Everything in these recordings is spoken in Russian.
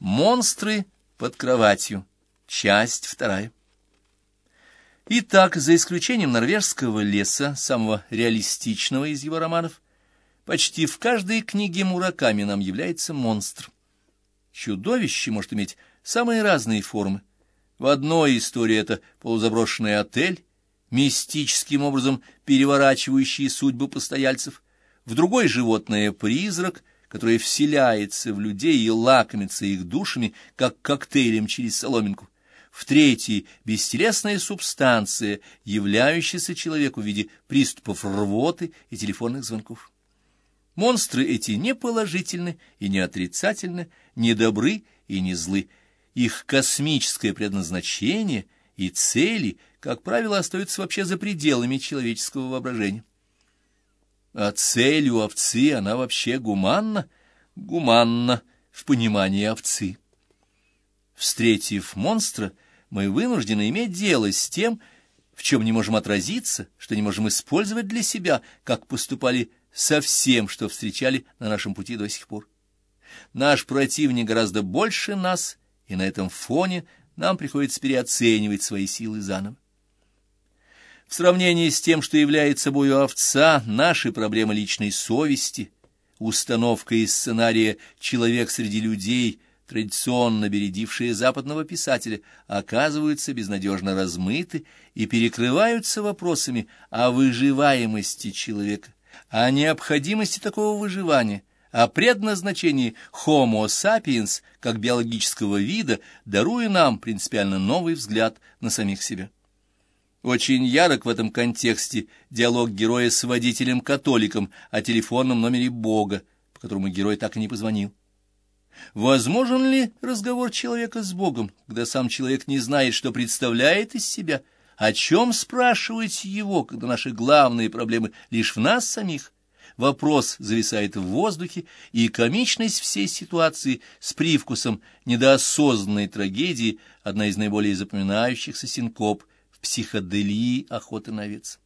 Монстры под кроватью. Часть вторая. Итак, за исключением норвежского леса, самого реалистичного из его романов, почти в каждой книге Мураками нам является монстр. Чудовище может иметь самые разные формы. В одной истории это полузаброшенный отель, мистическим образом переворачивающий судьбы постояльцев, в другой — животное-призрак, которое вселяется в людей и лакомится их душами, как коктейлем через соломинку, в третьей — бестелесная субстанция, являющаяся человеку в виде приступов рвоты и телефонных звонков. Монстры эти не положительны и не отрицательны, не добры и не злы. Их космическое предназначение и цели, как правило, остаются вообще за пределами человеческого воображения. А цель у овцы она вообще гуманна? Гуманна в понимании овцы. Встретив монстра, мы вынуждены иметь дело с тем, в чем не можем отразиться, что не можем использовать для себя, как поступали со всем, что встречали на нашем пути до сих пор. Наш противник гораздо больше нас, и на этом фоне нам приходится переоценивать свои силы заново. В сравнении с тем, что является собою овца, наши проблемы личной совести, установка из сценария «человек среди людей», традиционно бередившие западного писателя, оказываются безнадежно размыты и перекрываются вопросами о выживаемости человека, о необходимости такого выживания, о предназначении Homo sapiens как биологического вида, даруя нам принципиально новый взгляд на самих себя. Очень ярок в этом контексте диалог героя с водителем-католиком о телефонном номере Бога, по которому герой так и не позвонил. Возможен ли разговор человека с Богом, когда сам человек не знает, что представляет из себя, о чем спрашивать его, когда наши главные проблемы лишь в нас самих? Вопрос зависает в воздухе, и комичность всей ситуации с привкусом недоосознанной трагедии – одна из наиболее запоминающихся синкоп – психоделии охоты на овец.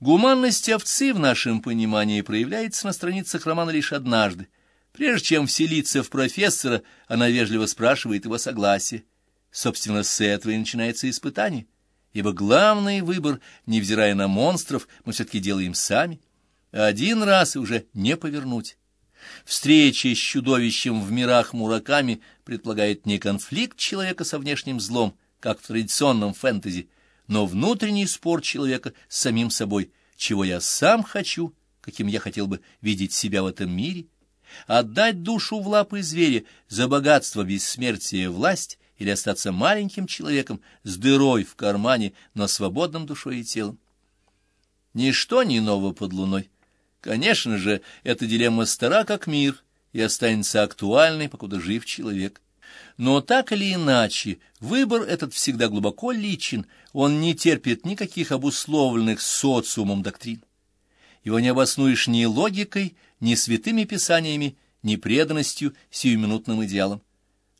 Гуманность овцы в нашем понимании проявляется на страницах романа лишь однажды. Прежде чем вселиться в профессора, она вежливо спрашивает его согласие. Собственно, с этого и начинается испытание, ибо главный выбор, невзирая на монстров, мы все-таки делаем сами. Один раз и уже не повернуть. Встреча с чудовищем в мирах Мураками предполагает не конфликт человека со внешним злом, как в традиционном фэнтези, но внутренний спор человека с самим собой, чего я сам хочу, каким я хотел бы видеть себя в этом мире, отдать душу в лапы зверя за богатство, бессмертие, власть или остаться маленьким человеком с дырой в кармане, но свободным душой и телом. Ничто не ново под луной. Конечно же, эта дилемма стара как мир и останется актуальной, покуда жив человек. Но так или иначе, выбор этот всегда глубоко личен, он не терпит никаких обусловленных социумом доктрин. Его не обоснуешь ни логикой, ни святыми писаниями, ни преданностью сиюминутным идеалам.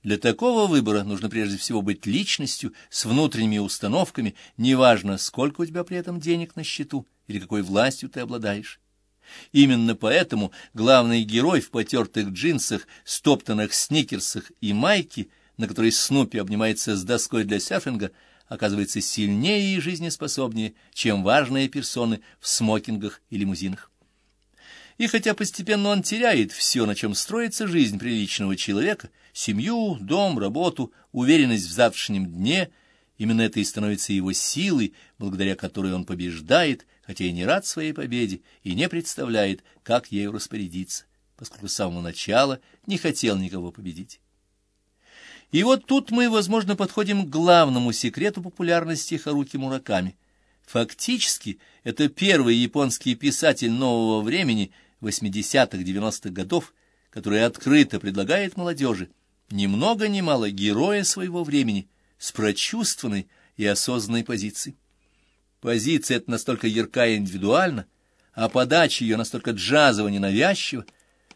Для такого выбора нужно прежде всего быть личностью с внутренними установками, неважно, сколько у тебя при этом денег на счету или какой властью ты обладаешь. Именно поэтому главный герой в потертых джинсах, стоптанных сникерсах и майке, на которой Снупи обнимается с доской для серфинга, оказывается сильнее и жизнеспособнее, чем важные персоны в смокингах и лимузинах. И хотя постепенно он теряет все, на чем строится жизнь приличного человека, семью, дом, работу, уверенность в завтрашнем дне, именно это и становится его силой, благодаря которой он побеждает, хотя и не рад своей победе и не представляет, как ею распорядиться, поскольку с самого начала не хотел никого победить. И вот тут мы, возможно, подходим к главному секрету популярности Харуки Мураками. Фактически, это первый японский писатель нового времени, 80-х-90-х годов, который открыто предлагает молодежи ни много ни мало героя своего времени с прочувствованной и осознанной позицией. Позиция эта настолько ярка и индивидуальна, а подача ее настолько джазово ненавязчива,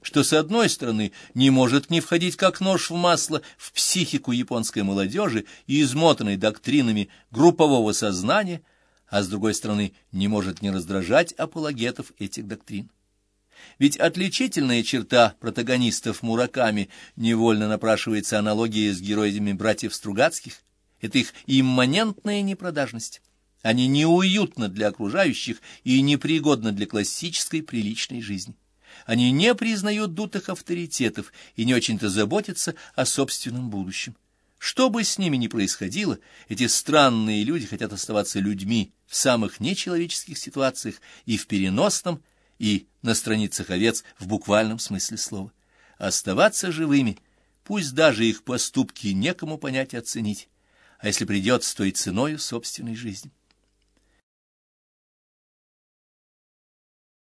что, с одной стороны, не может не входить как нож в масло в психику японской молодежи и измотанной доктринами группового сознания, а с другой стороны, не может не раздражать апологетов этих доктрин. Ведь отличительная черта протагонистов Мураками невольно напрашивается аналогия с героями братьев Стругацких. Это их имманентная непродажность. Они неуютны для окружающих и непригодны для классической приличной жизни. Они не признают дутых авторитетов и не очень-то заботятся о собственном будущем. Что бы с ними ни происходило, эти странные люди хотят оставаться людьми в самых нечеловеческих ситуациях и в переносном, и на страницах овец в буквальном смысле слова. Оставаться живыми, пусть даже их поступки некому понять и оценить, а если придется, то и ценою собственной жизни.